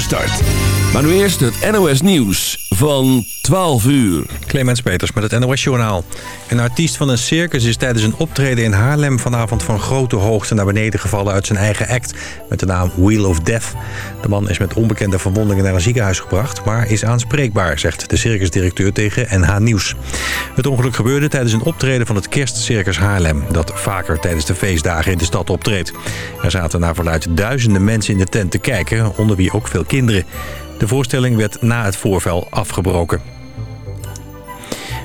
start. Maar nu eerst het NOS Nieuws van 12 uur. Clemens Peters met het NOS Journaal. Een artiest van een circus is tijdens een optreden in Haarlem... vanavond van grote hoogte naar beneden gevallen uit zijn eigen act... met de naam Wheel of Death. De man is met onbekende verwondingen naar een ziekenhuis gebracht... maar is aanspreekbaar, zegt de circusdirecteur tegen NH Nieuws. Het ongeluk gebeurde tijdens een optreden van het kerstcircus Haarlem... dat vaker tijdens de feestdagen in de stad optreedt. Er zaten naar verluid duizenden mensen in de tent te kijken... onder wie ook veel kinderen. De voorstelling werd na het voorval afgebroken.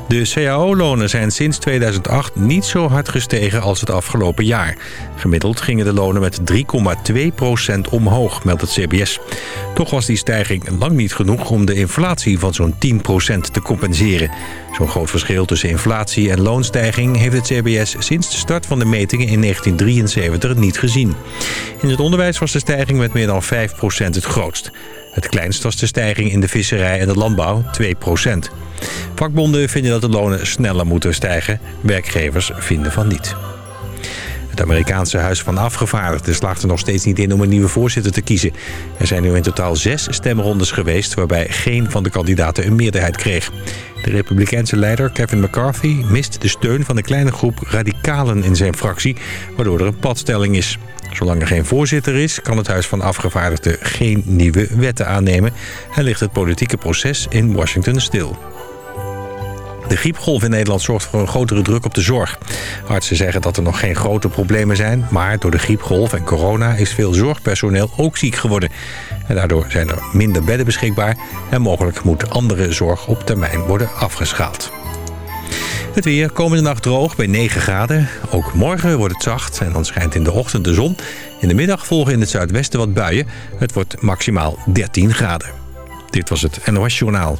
De cao-lonen zijn sinds 2008 niet zo hard gestegen als het afgelopen jaar. Gemiddeld gingen de lonen met 3,2% omhoog, meldt het CBS. Toch was die stijging lang niet genoeg om de inflatie van zo'n 10% te compenseren. Zo'n groot verschil tussen inflatie en loonstijging heeft het CBS sinds de start van de metingen in 1973 niet gezien. In het onderwijs was de stijging met meer dan 5% het grootst. Het kleinst was de stijging in de visserij en de landbouw, 2% Vakbonden vinden dat de lonen sneller moeten stijgen. Werkgevers vinden van niet. Het Amerikaanse Huis van Afgevaardigden slaagt er nog steeds niet in om een nieuwe voorzitter te kiezen. Er zijn nu in totaal zes stemrondes geweest waarbij geen van de kandidaten een meerderheid kreeg. De republikeinse leider Kevin McCarthy mist de steun van een kleine groep radicalen in zijn fractie, waardoor er een padstelling is. Zolang er geen voorzitter is, kan het Huis van Afgevaardigden geen nieuwe wetten aannemen... en ligt het politieke proces in Washington stil. De griepgolf in Nederland zorgt voor een grotere druk op de zorg. Artsen zeggen dat er nog geen grote problemen zijn... maar door de griepgolf en corona is veel zorgpersoneel ook ziek geworden. En daardoor zijn er minder bedden beschikbaar... en mogelijk moet andere zorg op termijn worden afgeschaald. Het weer komende nacht droog bij 9 graden. Ook morgen wordt het zacht en dan schijnt in de ochtend de zon. In de middag volgen in het zuidwesten wat buien. Het wordt maximaal 13 graden. Dit was het NOS Journaal.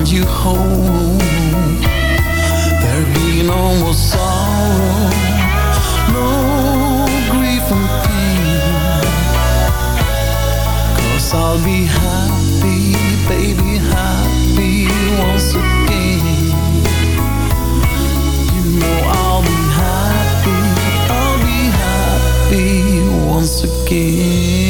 find you home. There be no more sorrow No grief and pain. Cause I'll be happy, baby, happy once again. You know I'll be happy, I'll be happy once again.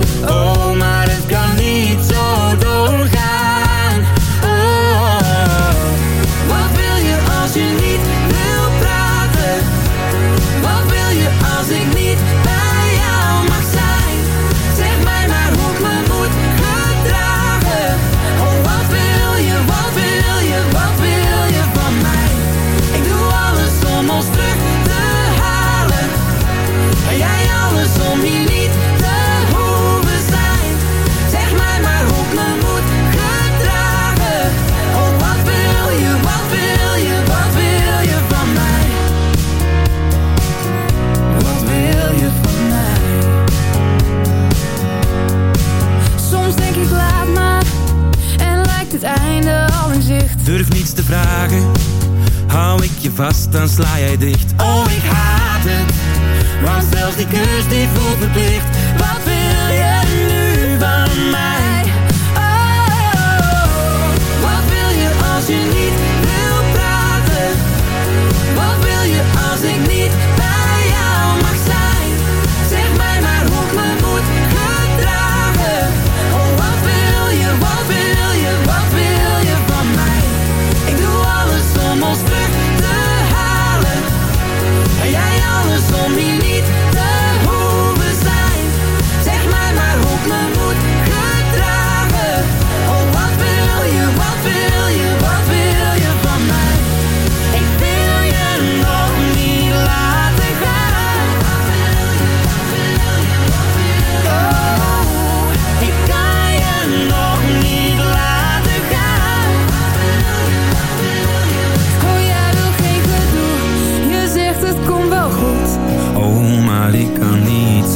Oh, maar het kan niet zo doorgaan. Durf niets te vragen, hou ik je vast, dan sla jij dicht. Oh, ik haat het, want zelfs die kus die voelt verplicht. Wat wil je nu van mij? Oh, wat wil je als je niet wil praten? Wat wil je als ik niet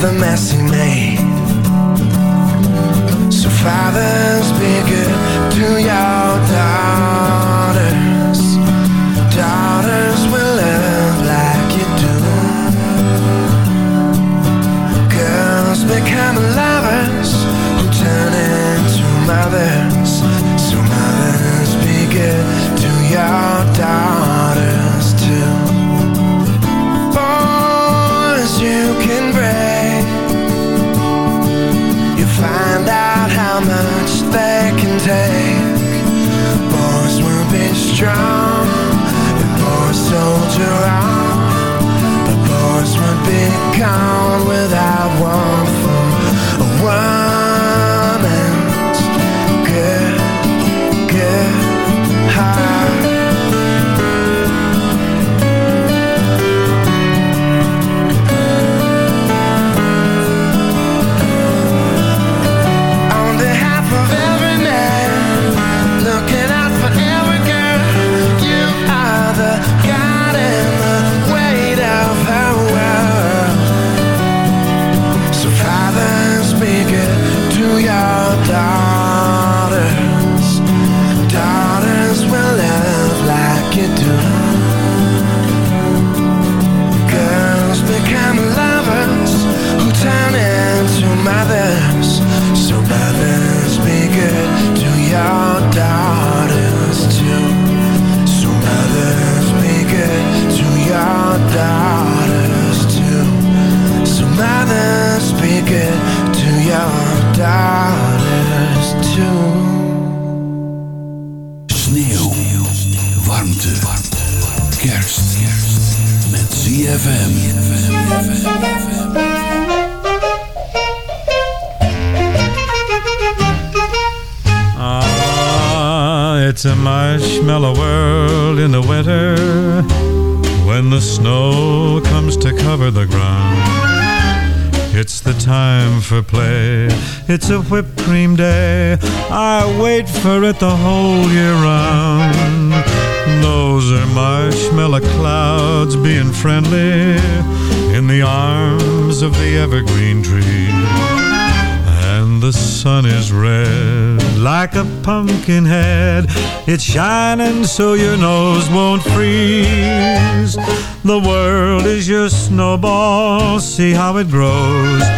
the mess It's a whipped cream day. I wait for it the whole year round. Those are marshmallow clouds being friendly in the arms of the evergreen tree. And the sun is red like a pumpkin head. It's shining so your nose won't freeze. The world is your snowball, see how it grows.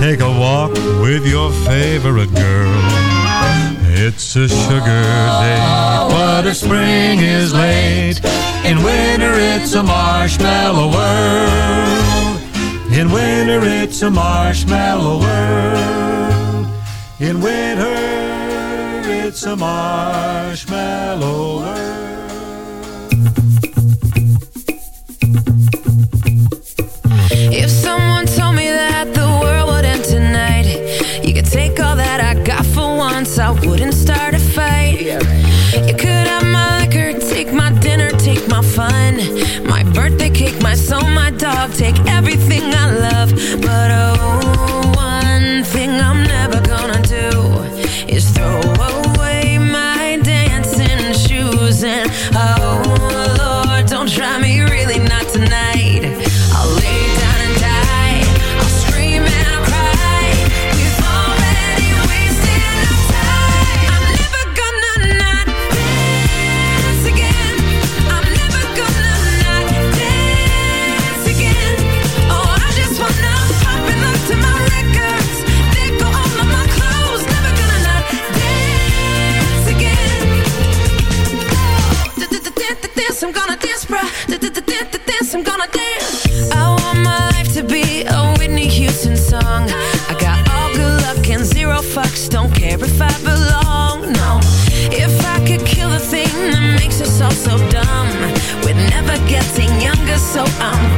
take a walk with your favorite girl. It's a sugar day, but a spring is late, in winter it's a marshmallow world. In winter it's a marshmallow world. In winter it's a marshmallow world. I wouldn't start a fight yeah, right. You could have my liquor, take my dinner, take my fun My birthday cake, my soul, my dog Take everything I love But oh, one thing I'm never gonna do Is throw so I'm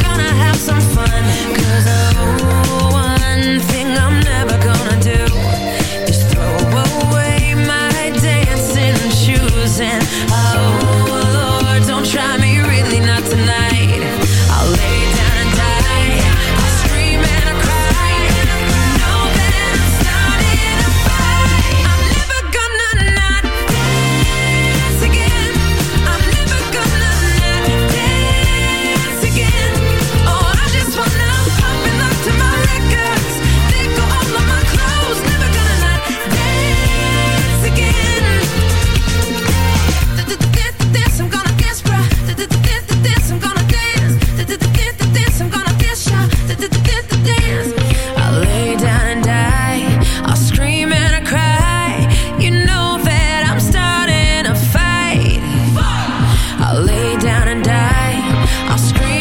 I'll scream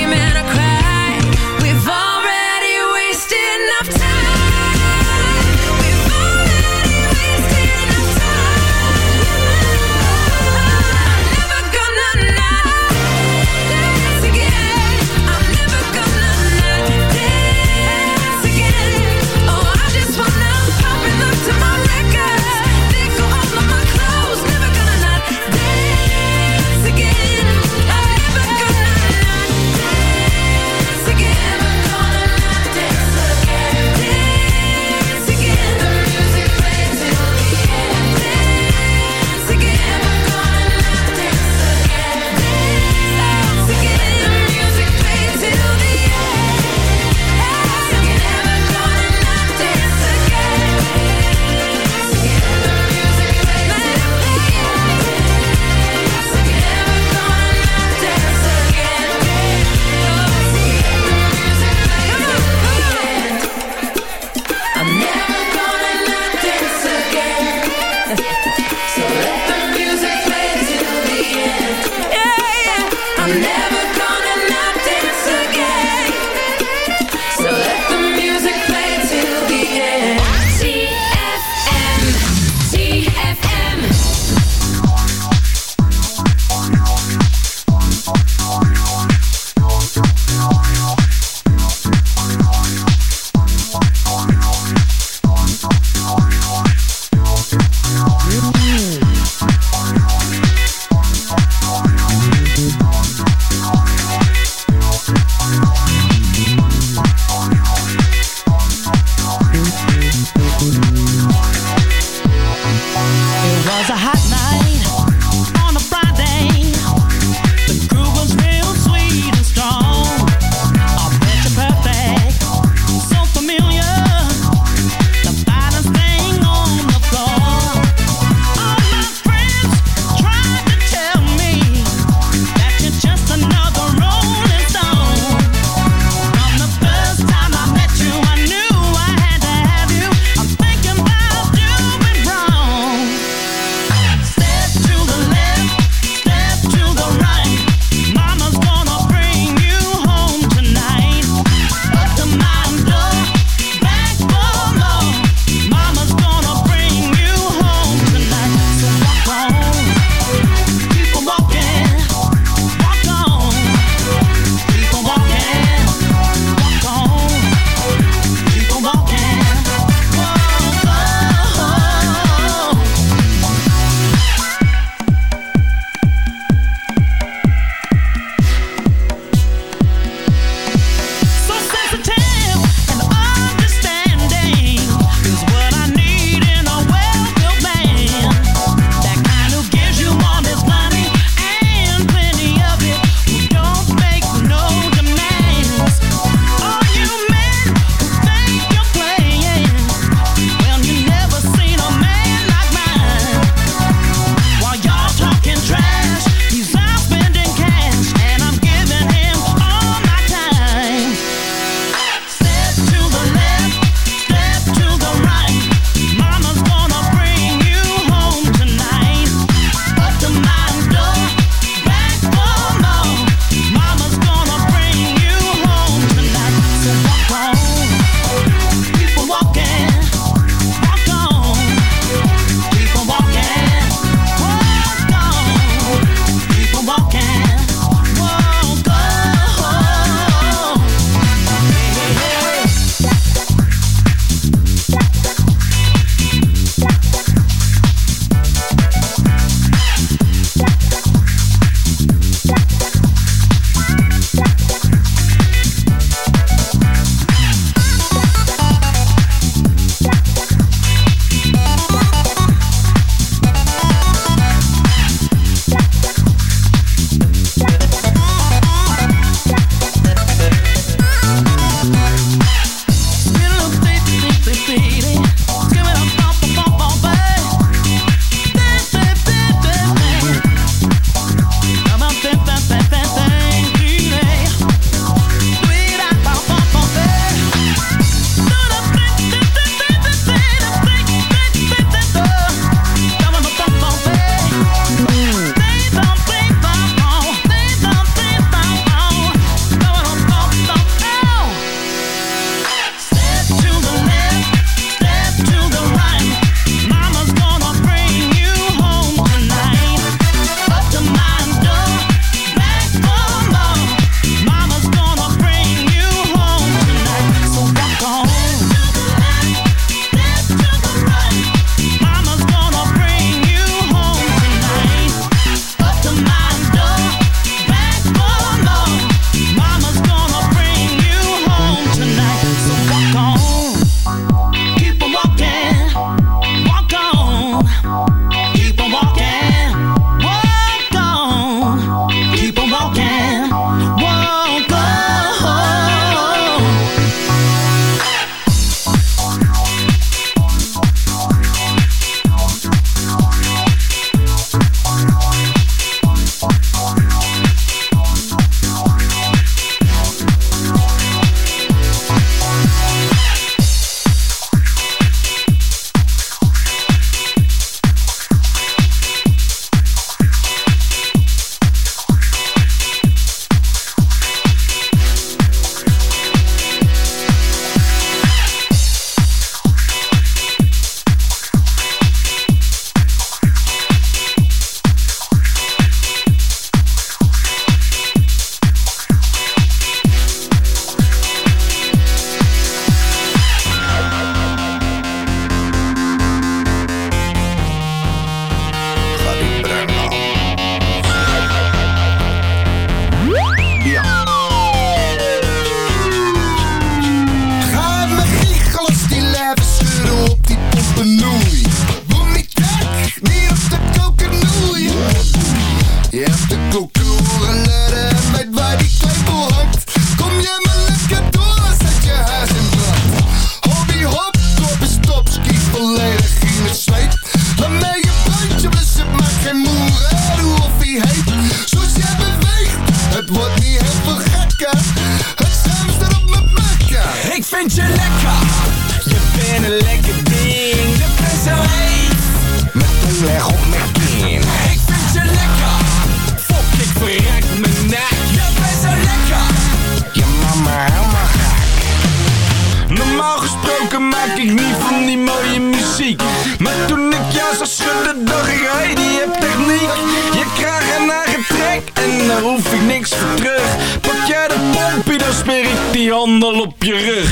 zag schudden dacht ik hey die heb techniek. Je krijgt een eigen trek en daar hoef ik niks voor terug. Pak jij de pompie dan smeer ik die handel op je rug.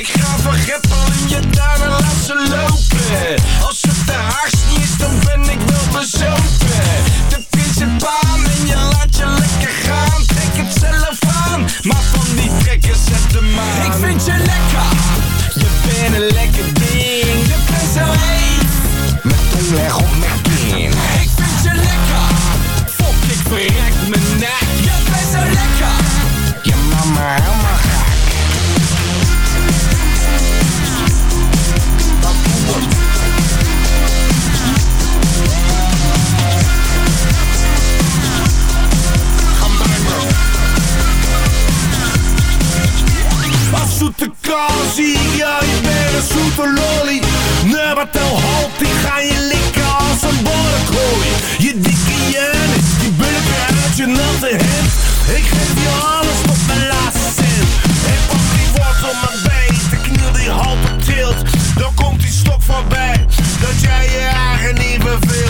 Ik ga van Greppel in je tuin en laat ze lopen. Als het de haars niet is dan ben ik wel bezopen. De principaan en je laat je lekker gaan. Trek het zelf aan, maar van die trekken zet hem aan. Ik vind je lekker, je bent een lekker leg op mijn kin. ik vind je lekker. Fok, ik verrek mijn nek Je bent zo lekker. Je mama helemaal gek. Als zoete kaas zie ik jou, je bent een zoete lolly. Nee, maar tel halt, die ga je likken Je dikke jenis, die bulken uit je natte hemd. Ik geef je alles tot mijn laatste cent. En pak die wortel mijn been, de kniel die halt op tilt. Dan komt die stok voorbij, dat jij je eigen niet beveelt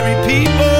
ordinary people.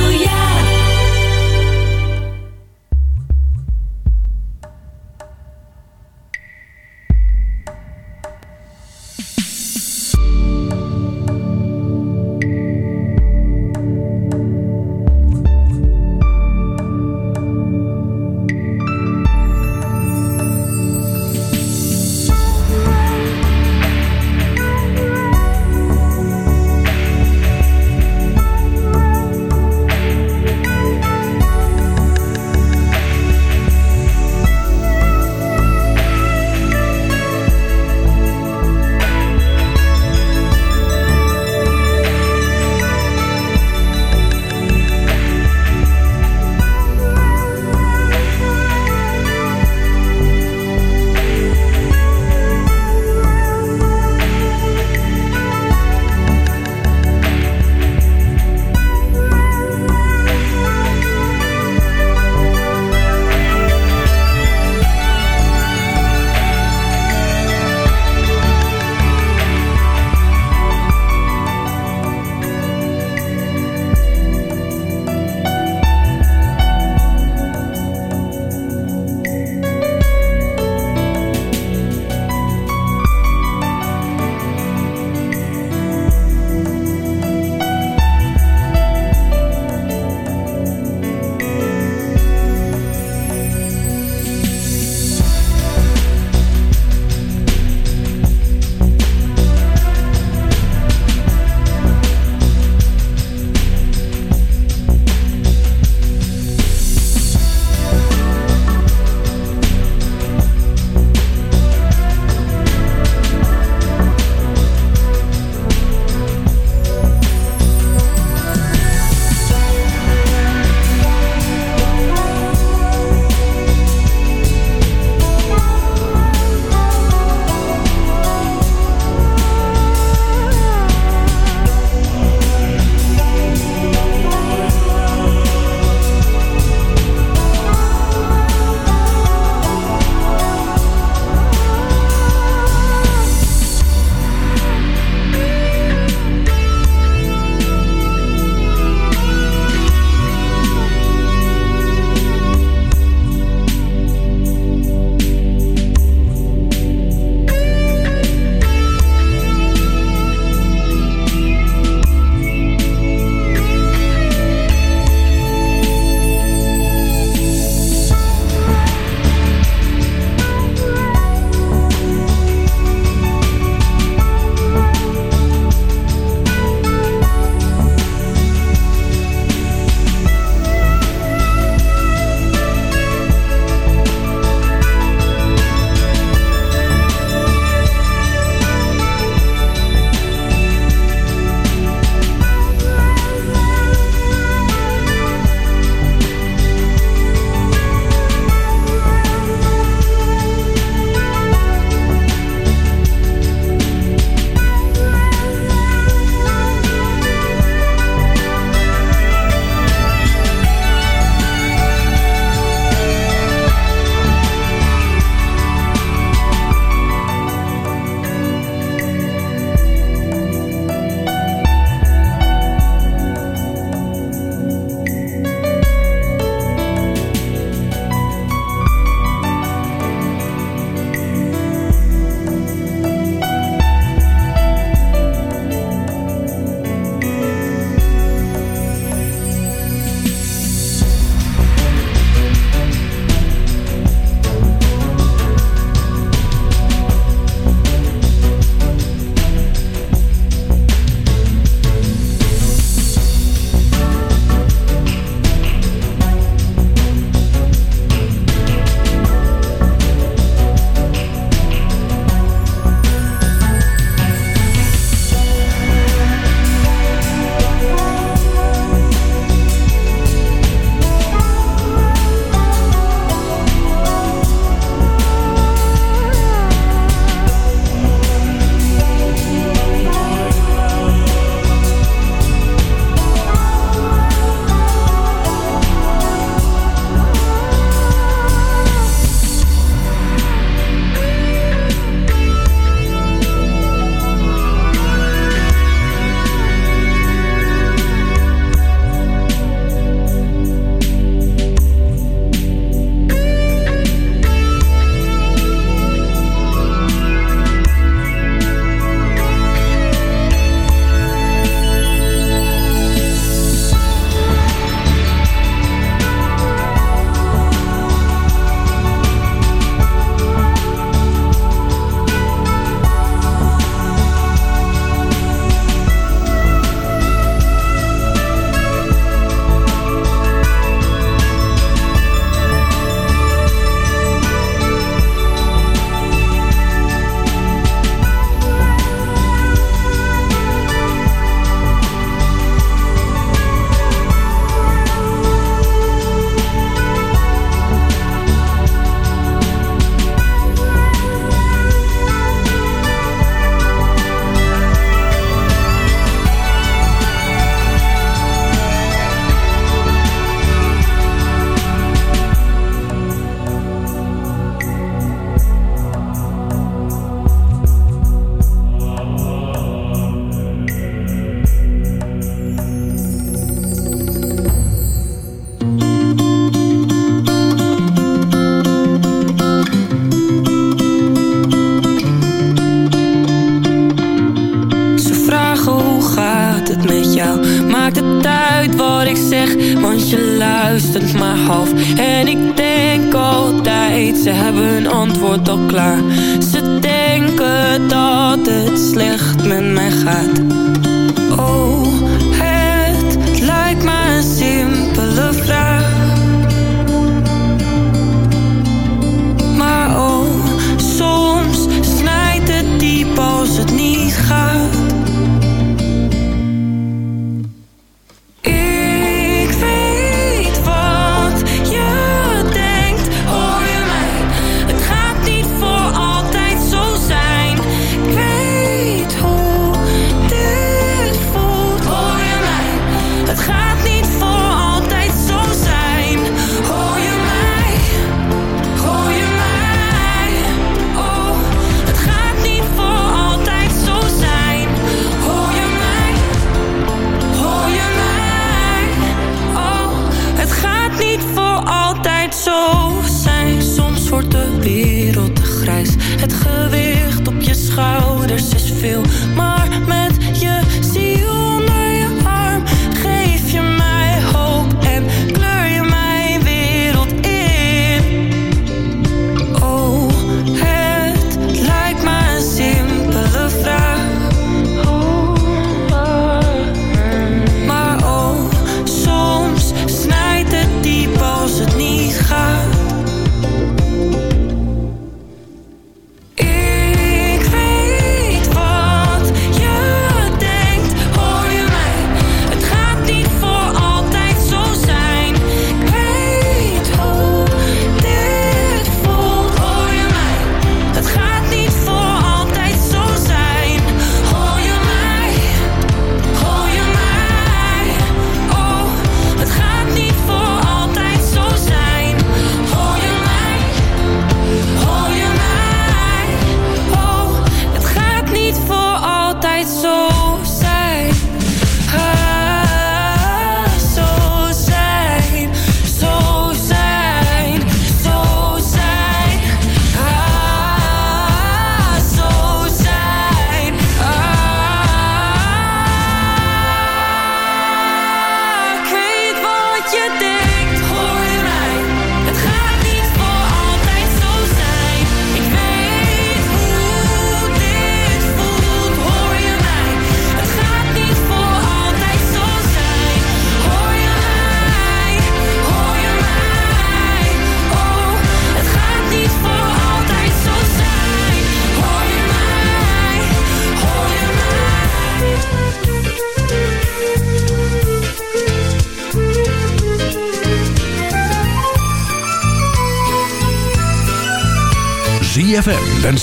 Klaar.